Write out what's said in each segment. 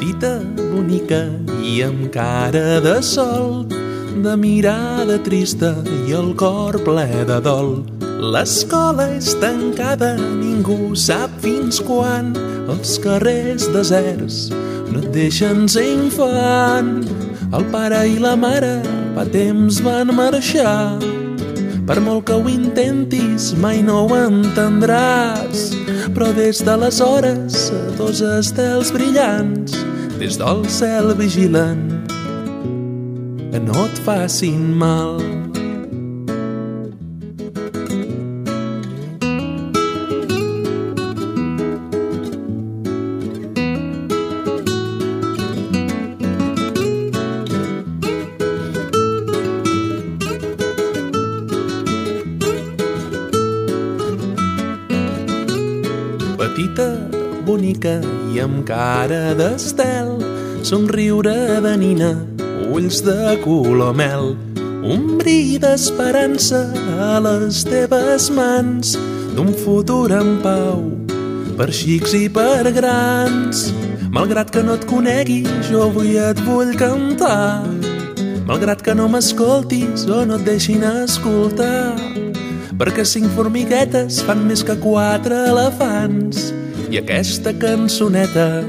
petita, bonica i amb cara de sol, de mirada trista i el cor ple de dol. L'escola és tancada, ningú sap fins quan, els carrers deserts no et deixen ser infant. El pare i la mare fa temps van marxar, per molt que ho intentis, mai no ho entendràs. Però des d'aleshores, dos estels brillants, des del cel vigilen, que no et facin mal. Petita, bonica i amb cara d'estel, somriure de nina, ulls de color mel, un bri d'esperança a les teves mans, d'un futur en pau, per xics i per grans. Malgrat que no et conegui, jo avui et vull cantar. Malgrat que no m'escoltis o no et deixin escoltar, perquè cinc formiguetes fan més que quatre elefants. I aquesta cançoneta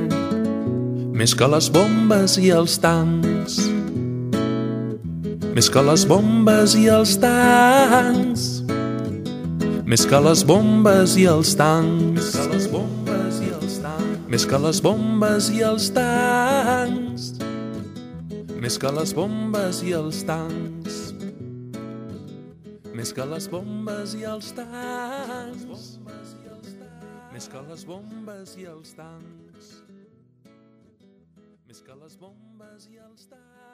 més que les bombes i els tancs. Més que les bombes i els tancs. Més que les bombes i els tancs. Més que les bombes i els tancs. Més que les bombes i els tancs més que les bombes i els tancs. Més que les bombes i els tancs. Més que les bombes i els tancs.